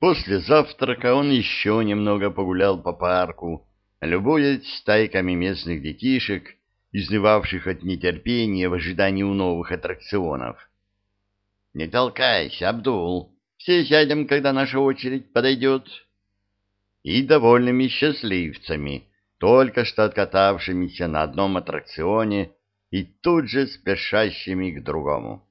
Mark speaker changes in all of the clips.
Speaker 1: После завтрака он еще немного погулял по парку, любуясь стайками местных детишек, изнывавших от нетерпения в ожидании у новых аттракционов. — Не толкайся, Абдул, все сядем, когда наша очередь подойдет. И довольными счастливцами, только что откатавшимися на одном аттракционе и тут же спешащими к другому.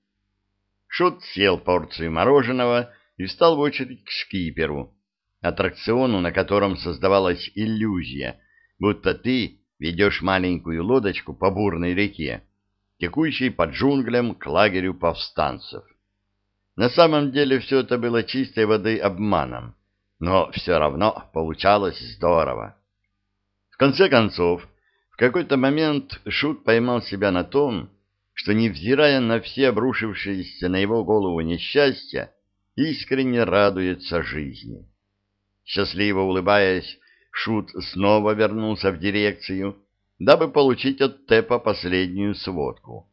Speaker 1: Шут съел порцию мороженого и встал в очередь к шкиперу, аттракциону, на котором создавалась иллюзия, будто ты ведешь маленькую лодочку по бурной реке, текущей под джунглям к лагерю повстанцев. На самом деле все это было чистой воды обманом, но все равно получалось здорово. В конце концов, в какой-то момент Шут поймал себя на том, что, невзирая на все обрушившиеся на его голову несчастья, искренне радуется жизни. Счастливо улыбаясь, Шут снова вернулся в дирекцию, дабы получить от Тепа последнюю сводку.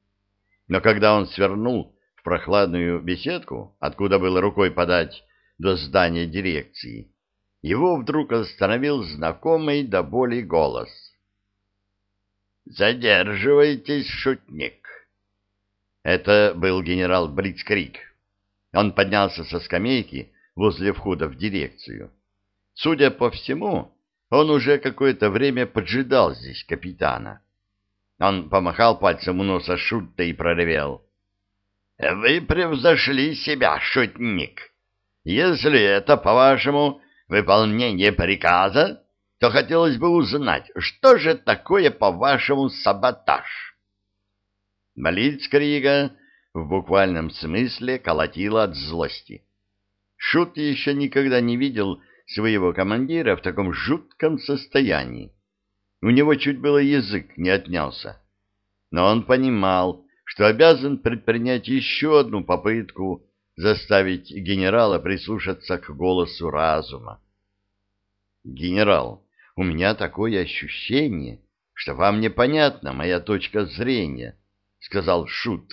Speaker 1: Но когда он свернул в прохладную беседку, откуда было рукой подать до здания дирекции, его вдруг остановил знакомый до боли голос. «Задерживайтесь, шутник!» Это был генерал Блицкрик. Он поднялся со скамейки возле входа в дирекцию. Судя по всему, он уже какое-то время поджидал здесь капитана. Он помахал пальцем у носа Шутта и проревел. — Вы превзошли себя, шутник. Если это, по-вашему, выполнение приказа, то хотелось бы узнать, что же такое, по-вашему, саботаж? Блицкрига в буквальном смысле колотила от злости. Шут еще никогда не видел своего командира в таком жутком состоянии. У него чуть было язык не отнялся. Но он понимал, что обязан предпринять еще одну попытку заставить генерала прислушаться к голосу разума. «Генерал, у меня такое ощущение, что вам непонятна моя точка зрения», — сказал Шут.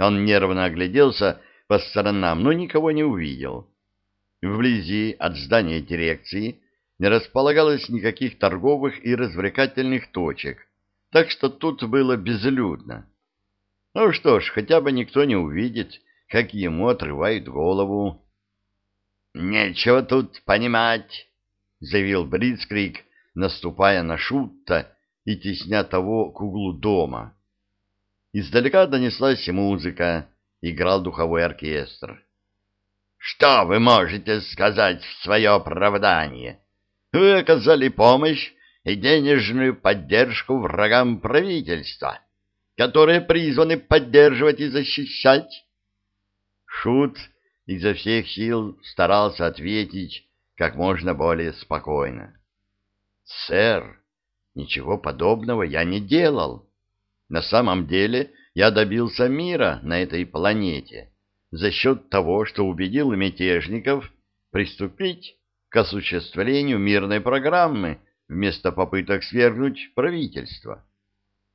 Speaker 1: Он нервно огляделся по сторонам, но никого не увидел. Вблизи от здания дирекции не располагалось никаких торговых и развлекательных точек, так что тут было безлюдно. Ну что ж, хотя бы никто не увидит, как ему отрывают голову. — Нечего тут понимать, — заявил Брицкрик, наступая на Шутта и тесня того к углу дома. Издалека донеслась музыка, играл духовой оркестр. Что вы можете сказать в свое оправдание? Вы оказали помощь и денежную поддержку врагам правительства, которые призваны поддерживать и защищать. Шут изо всех сил старался ответить как можно более спокойно. «Сэр, ничего подобного я не делал. На самом деле я добился мира на этой планете» за счет того, что убедил мятежников приступить к осуществлению мирной программы вместо попыток свергнуть правительство.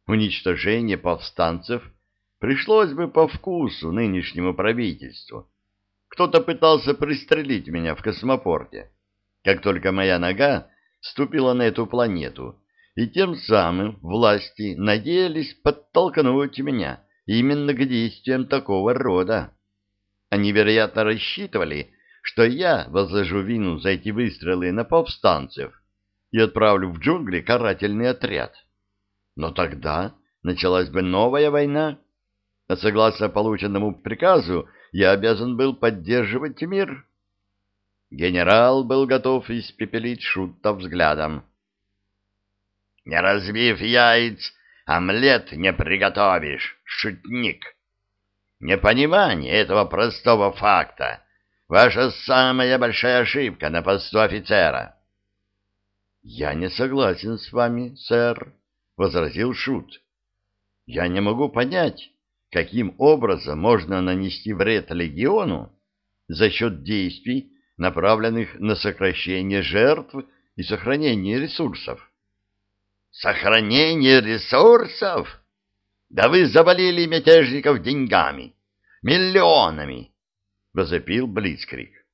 Speaker 1: Уничтожение повстанцев пришлось бы по вкусу нынешнему правительству. Кто-то пытался пристрелить меня в космопорте, как только моя нога ступила на эту планету, и тем самым власти надеялись подтолкнуть меня именно к действиям такого рода. Они, вероятно, рассчитывали, что я возложу вину за эти выстрелы на повстанцев и отправлю в джунгли карательный отряд. Но тогда началась бы новая война, а согласно полученному приказу я обязан был поддерживать мир. Генерал был готов испепелить Шута взглядом. «Не разбив яиц, омлет не приготовишь, шутник!» Непонимание этого простого факта — ваша самая большая ошибка на посту офицера. — Я не согласен с вами, сэр, — возразил Шут. — Я не могу понять, каким образом можно нанести вред легиону за счет действий, направленных на сокращение жертв и сохранение ресурсов. «Сохранение ресурсов? Да вы завалили мятежников деньгами, миллионами!» — возопил Блицкрик.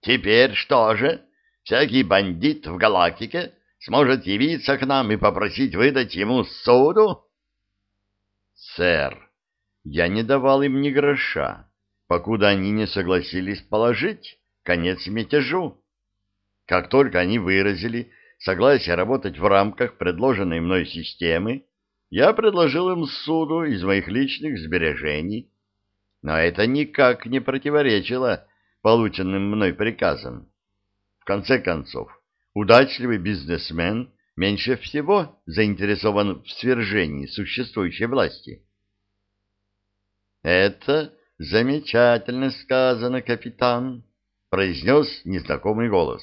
Speaker 1: Теперь что же? Всякий бандит в галактике сможет явиться к нам и попросить выдать ему суду?
Speaker 2: Сэр, я не давал им ни гроша, покуда они не согласились положить конец мятежу. Как только они выразили согласие работать в рамках предложенной мной системы, я предложил им суду из моих личных сбережений. Но это никак не противоречило полученным мной приказам. В конце концов, удачливый бизнесмен меньше всего заинтересован в свержении существующей власти. «Это замечательно сказано, капитан», — произнес незнакомый голос.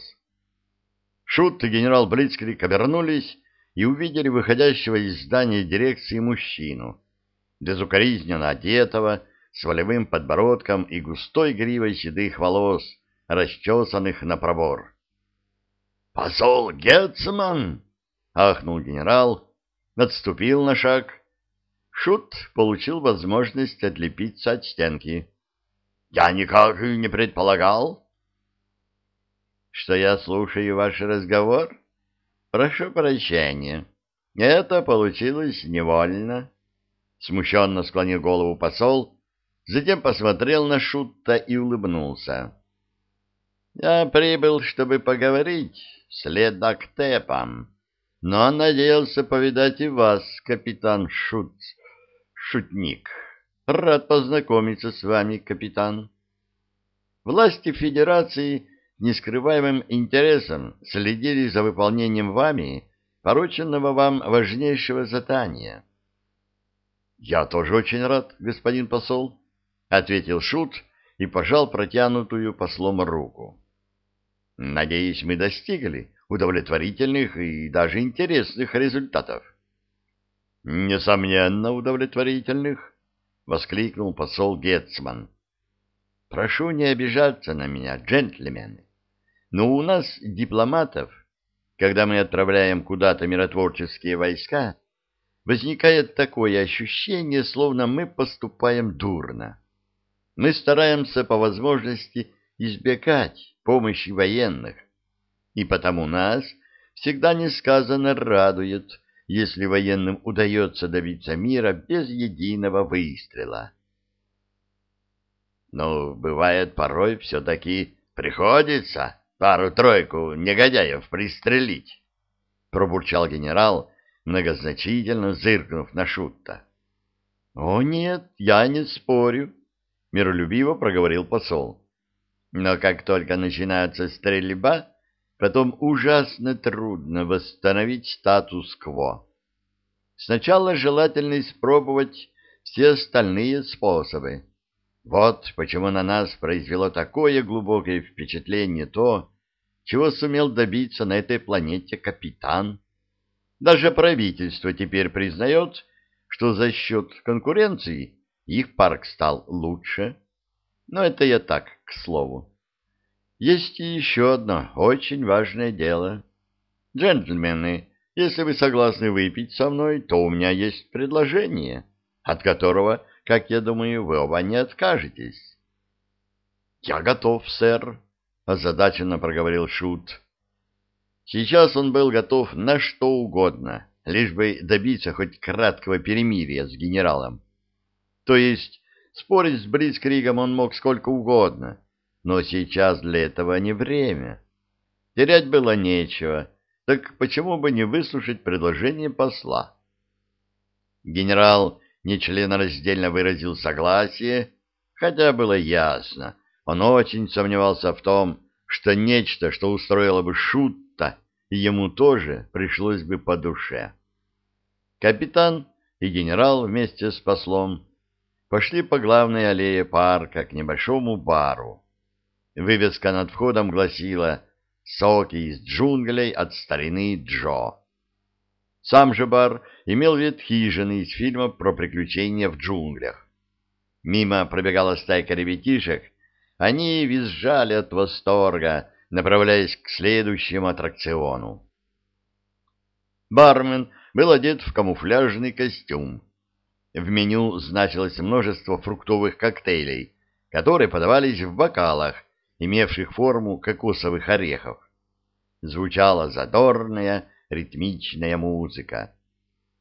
Speaker 2: Шут и генерал Блицкрик обернулись и увидели выходящего из здания дирекции мужчину, безукоризненно одетого, с волевым подбородком и густой гривой седых волос, расчесанных на пробор.
Speaker 1: «Посол Гетцман!» — ахнул генерал, отступил на шаг. Шут получил возможность отлепиться от стенки. «Я никак не предполагал». «Что я слушаю ваш разговор? Прошу прощения. Это получилось невольно». Смущенно склонил голову посол, затем посмотрел на Шутта и улыбнулся. Я прибыл, чтобы поговорить с ледоктепом, но надеялся повидать и вас, капитан Шут, шутник. Рад познакомиться с вами, капитан. Власти Федерации нескрываемым интересом следили за выполнением вами порученного вам важнейшего задания. — Я тоже очень рад, господин посол, — ответил Шут и пожал протянутую послом руку. Надеюсь, мы достигли удовлетворительных и даже интересных результатов. Несомненно, удовлетворительных, воскликнул посол Гетцман. Прошу не обижаться на меня, джентльмены. Но у нас, дипломатов, когда мы отправляем куда-то миротворческие войска, возникает такое ощущение, словно мы поступаем дурно. Мы стараемся по возможности избегать помощи военных, и потому нас всегда несказанно радует, если военным удается добиться мира без единого выстрела. Но бывает порой все-таки приходится пару-тройку негодяев пристрелить, пробурчал генерал, многозначительно зыркнув на Шутта. — О нет, я не спорю, — миролюбиво проговорил посол. Но как только начинается стрельба, потом ужасно трудно восстановить статус-кво. Сначала желательно испробовать все остальные способы. Вот почему на нас произвело такое глубокое впечатление то, чего сумел добиться на этой планете капитан. Даже правительство теперь признает, что за счет конкуренции их парк стал лучше. Но это я так, к слову. Есть еще одно очень важное дело. Джентльмены, если вы согласны выпить со мной, то у меня есть предложение, от которого, как я думаю, вы оба не откажетесь. — Я готов, сэр, — озадаченно проговорил Шут. Сейчас он был готов на что угодно, лишь бы добиться хоть краткого перемирия с генералом. То есть спорить с Бритскригом он мог сколько угодно, но сейчас для этого не время. Терять было нечего, так почему бы не выслушать предложение посла? Генерал нечленораздельно выразил согласие, хотя было ясно, он очень сомневался в том, что нечто, что устроило бы Шутта, ему тоже пришлось бы по душе. Капитан и генерал вместе с послом пошли по главной аллее парка к небольшому бару. Вывеска над входом гласила «Соки из джунглей от старины Джо». Сам же бар имел вид хижины из фильма про приключения в джунглях. Мимо пробегала стайка ребятишек, они визжали от восторга, направляясь к следующему аттракциону. Бармен был одет в камуфляжный костюм. В меню значилось множество фруктовых коктейлей, которые подавались в бокалах имевших форму кокосовых орехов. Звучала задорная ритмичная музыка.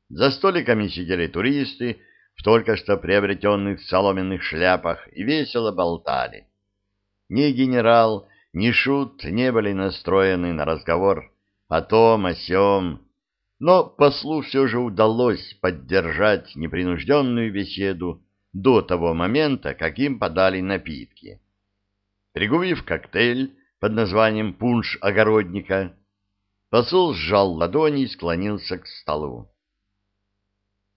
Speaker 1: За столиками сидели туристы в только что приобретенных соломенных шляпах и весело болтали. Ни генерал, ни шут не были настроены на разговор о том, о сём, но послу все же удалось поддержать непринужденную беседу до того момента, как им подали напитки. Пригубив коктейль под названием «Пунш огородника», посол сжал ладони и склонился к столу.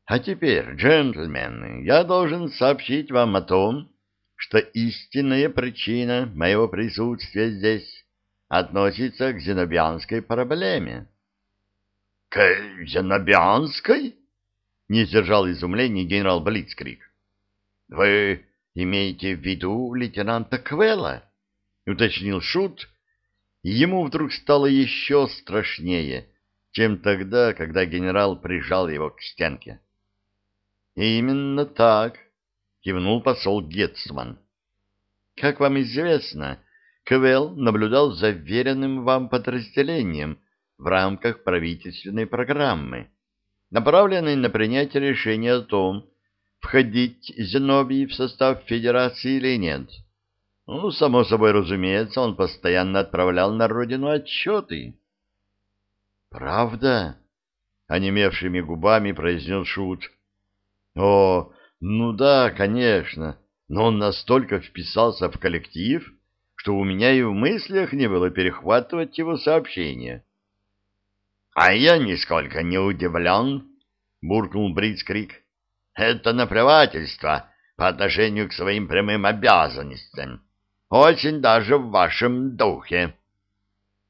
Speaker 1: А теперь, джентльмены, я должен сообщить вам о том, что истинная причина моего присутствия здесь относится к зенобианской проблеме. — К зенобианской? — не сдержал изумления генерал Блицкрик. — Вы имеете в виду лейтенанта Квелла? — уточнил Шут, ему вдруг стало еще страшнее, чем тогда, когда генерал прижал его к стенке. — Именно так, кивнул посол Гетцман. Как вам известно, КВЛ наблюдал за веренным вам подразделением в рамках правительственной программы, направленной на принятие решения о том, входить Зенобий в состав Федерации или нет. Ну, само собой разумеется, он постоянно отправлял на родину отчеты. «Правда?» — онемевшими губами произнес Шут. О, ну да, конечно, но он настолько вписался в коллектив, что у меня и в мыслях не было перехватывать его сообщения. — А я нисколько не удивлен, — буркнул Бритскрик. — Это наплевательство по отношению к своим прямым обязанностям. Очень даже в вашем духе.